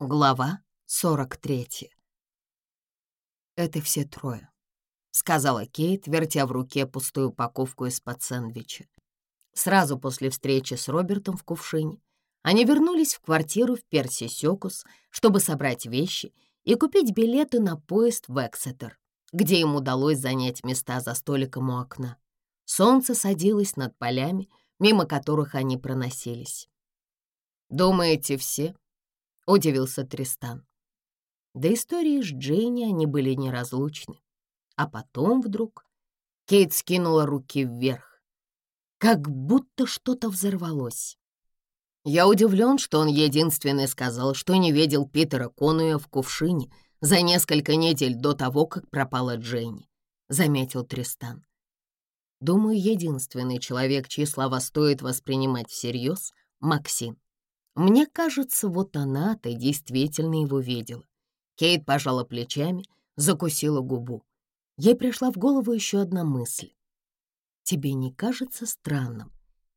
Глава 43. «Это все трое», — сказала Кейт, вертя в руке пустую упаковку из-под сэндвича. Сразу после встречи с Робертом в кувшине они вернулись в квартиру в Перси-Сёкус, чтобы собрать вещи и купить билеты на поезд в Эксетер, где им удалось занять места за столиком у окна. Солнце садилось над полями, мимо которых они проносились. «Думаете, все?» — удивился Тристан. До истории с Джейни они были неразлучны. А потом вдруг Кейт скинула руки вверх, как будто что-то взорвалось. Я удивлен, что он единственный сказал, что не видел Питера Конуя в кувшине за несколько недель до того, как пропала Джейни, — заметил Тристан. Думаю, единственный человек, чьи слова стоит воспринимать всерьез — Максим. Мне кажется, вот она-то действительно его видела. Кейт пожала плечами, закусила губу. Ей пришла в голову еще одна мысль. «Тебе не кажется странным,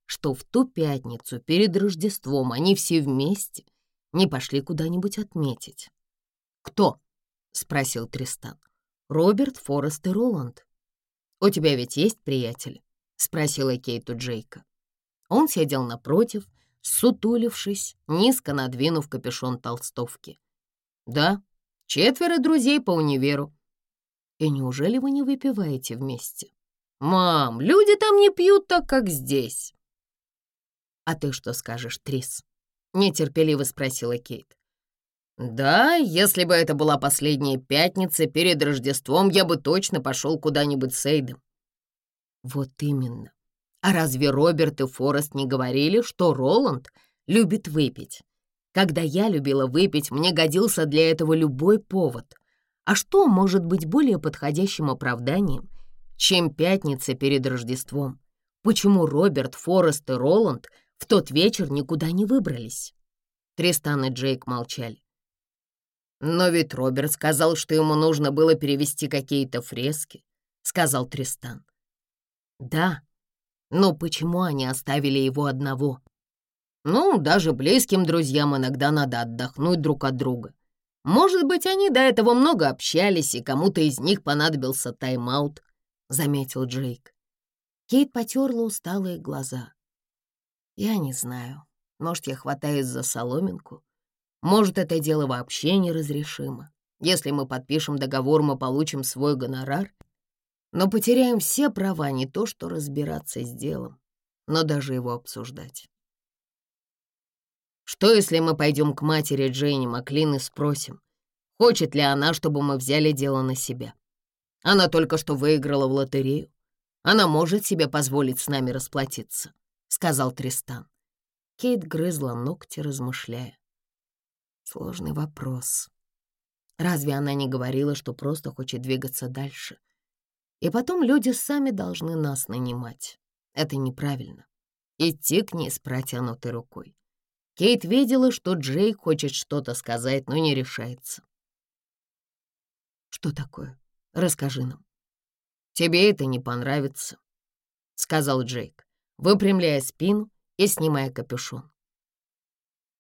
что в ту пятницу перед Рождеством они все вместе не пошли куда-нибудь отметить?» «Кто?» — спросил Тристан. «Роберт, Форест и Роланд». «У тебя ведь есть приятели?» — спросила Кейт у Джейка. Он сидел напротив, — сутулившись, низко надвинув капюшон толстовки. «Да, четверо друзей по универу». «И неужели вы не выпиваете вместе?» «Мам, люди там не пьют так, как здесь». «А ты что скажешь, Трис?» — нетерпеливо спросила Кейт. «Да, если бы это была последняя пятница перед Рождеством, я бы точно пошел куда-нибудь с Эйдом». «Вот именно. А разве Роберт и Форест не говорили, что Роланд любит выпить? Когда я любила выпить, мне годился для этого любой повод. А что может быть более подходящим оправданием, чем пятница перед Рождеством? Почему Роберт, Форест и Роланд в тот вечер никуда не выбрались? Тристан и Джейк молчали. «Но ведь Роберт сказал, что ему нужно было перевести какие-то фрески», — сказал Тристан. «Да», но почему они оставили его одного? Ну, даже близким друзьям иногда надо отдохнуть друг от друга. Может быть, они до этого много общались, и кому-то из них понадобился тайм-аут, — заметил Джейк. Кейт потерла усталые глаза. Я не знаю. Может, я хватаюсь за соломинку? Может, это дело вообще неразрешимо? Если мы подпишем договор, мы получим свой гонорар — но потеряем все права не то что разбираться с делом, но даже его обсуждать. Что, если мы пойдем к матери Джейни Маклин и спросим, хочет ли она, чтобы мы взяли дело на себя? Она только что выиграла в лотерею. Она может себе позволить с нами расплатиться, — сказал Тристан. Кейт грызла ногти, размышляя. Сложный вопрос. Разве она не говорила, что просто хочет двигаться дальше? — и потом люди сами должны нас нанимать. Это неправильно. Идти к ней с протянутой рукой. Кейт видела, что Джей хочет что-то сказать, но не решается. «Что такое? Расскажи нам». «Тебе это не понравится», — сказал Джейк, выпрямляя спину и снимая капюшон.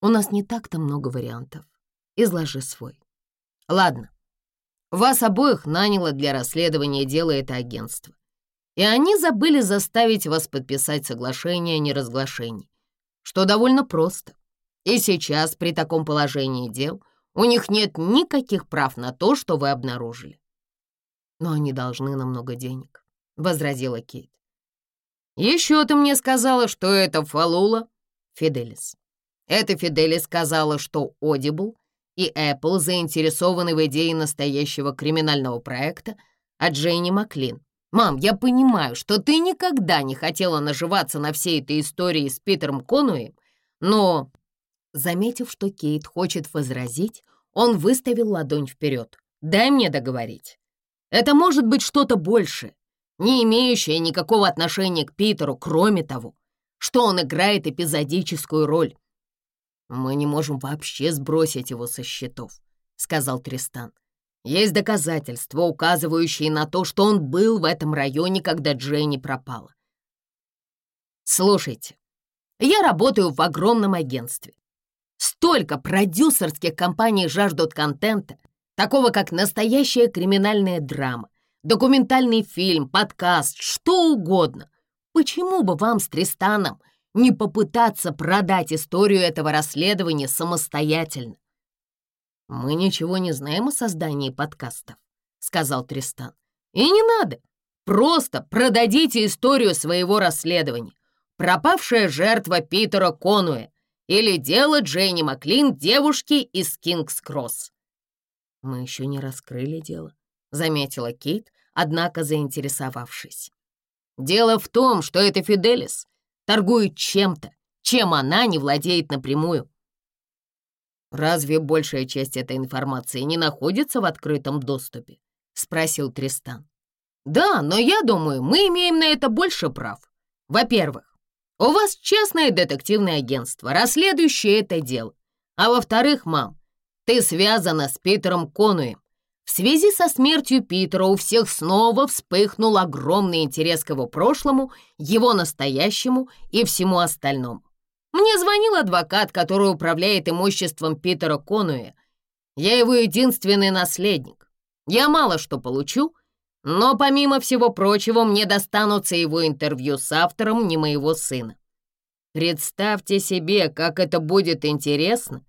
«У нас не так-то много вариантов. Изложи свой». «Ладно, вас обоих наняло для расследования дела это агентство. И они забыли заставить вас подписать соглашение о неразглашении, что довольно просто. И сейчас, при таком положении дел, у них нет никаких прав на то, что вы обнаружили. «Но они должны намного денег», — возразила Кейт. «Еще ты мне сказала, что это Фалула, Фиделис. Это Фиделис сказала, что Одибл и Apple заинтересованы в идее настоящего криминального проекта от Джейни Маклин. «Мам, я понимаю, что ты никогда не хотела наживаться на всей этой истории с Питером Конуэем, но...» Заметив, что Кейт хочет возразить, он выставил ладонь вперед. «Дай мне договорить. Это может быть что-то большее, не имеющее никакого отношения к Питеру, кроме того, что он играет эпизодическую роль. «Мы не можем вообще сбросить его со счетов», — сказал Тристан. «Есть доказательства, указывающие на то, что он был в этом районе, когда Дженни пропала. Слушайте, я работаю в огромном агентстве. Столько продюсерских компаний жаждут контента, такого как настоящая криминальная драма, документальный фильм, подкаст, что угодно. Почему бы вам с Тристаном не попытаться продать историю этого расследования самостоятельно. «Мы ничего не знаем о создании подкастов», — сказал Тристан. «И не надо. Просто продадите историю своего расследования. Пропавшая жертва Питера Конуэ или дело Джейни Маклин девушки из Кингс-Кросс». «Мы еще не раскрыли дело», — заметила Кейт, однако заинтересовавшись. «Дело в том, что это Фиделис торгует чем-то, чем она не владеет напрямую. «Разве большая часть этой информации не находится в открытом доступе?» — спросил Тристан. «Да, но я думаю, мы имеем на это больше прав. Во-первых, у вас частное детективное агентство, расследующее это дело. А во-вторых, мам, ты связана с Питером Конуем. В связи со смертью Питера у всех снова вспыхнул огромный интерес к его прошлому, его настоящему и всему остальному. Мне звонил адвокат, который управляет имуществом Питера Конуэ. Я его единственный наследник. Я мало что получу, но помимо всего прочего мне достанутся его интервью с автором не моего сына. Представьте себе, как это будет интересно,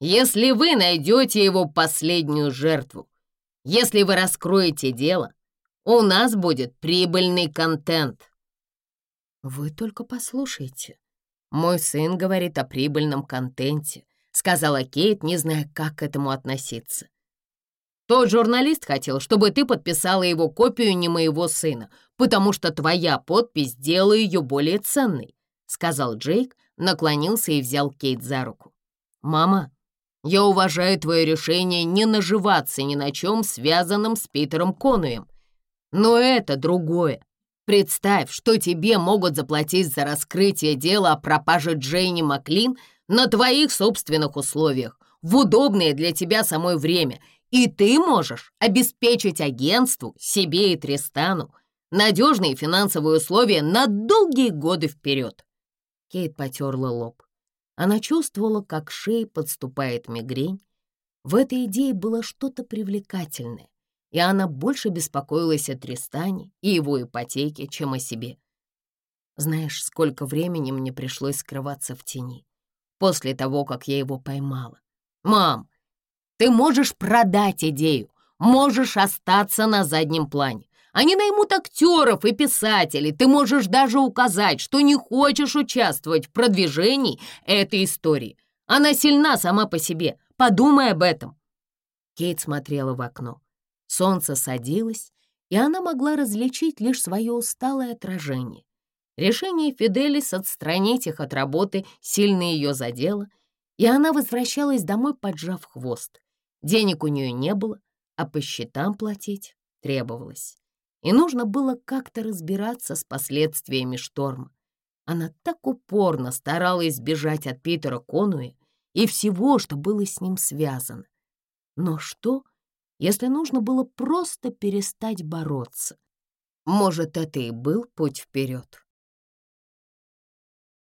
если вы найдете его последнюю жертву. Если вы раскроете дело, у нас будет прибыльный контент». «Вы только послушайте. Мой сын говорит о прибыльном контенте», — сказала Кейт, не зная, как к этому относиться. «Тот журналист хотел, чтобы ты подписала его копию не моего сына, потому что твоя подпись делала ее более ценной», — сказал Джейк, наклонился и взял Кейт за руку. «Мама, я уважаю твое решение не наживаться ни на чем, связанном с Питером Конуем. Но это другое. Представь, что тебе могут заплатить за раскрытие дела о пропаже Джейни Маклин на твоих собственных условиях, в удобное для тебя самое время, и ты можешь обеспечить агентству, себе и Тристану надежные финансовые условия на долгие годы вперед. Кейт потерла лоб. Она чувствовала, как шеи подступает мигрень. В этой идее было что-то привлекательное, и она больше беспокоилась о Тристане и его ипотеке, чем о себе. Знаешь, сколько времени мне пришлось скрываться в тени после того, как я его поймала. «Мам, ты можешь продать идею, можешь остаться на заднем плане. Они наймут актеров и писателей. Ты можешь даже указать, что не хочешь участвовать в продвижении этой истории. Она сильна сама по себе. Подумай об этом». Кейт смотрела в окно. Солнце садилось, и она могла различить лишь свое усталое отражение. Решение Фиделис отстранить их от работы сильно ее задело, и она возвращалась домой, поджав хвост. Денег у нее не было, а по счетам платить требовалось и нужно было как-то разбираться с последствиями шторма. Она так упорно старалась избежать от Питера Конуэ и всего, что было с ним связано. Но что, если нужно было просто перестать бороться? Может, это и был путь вперед?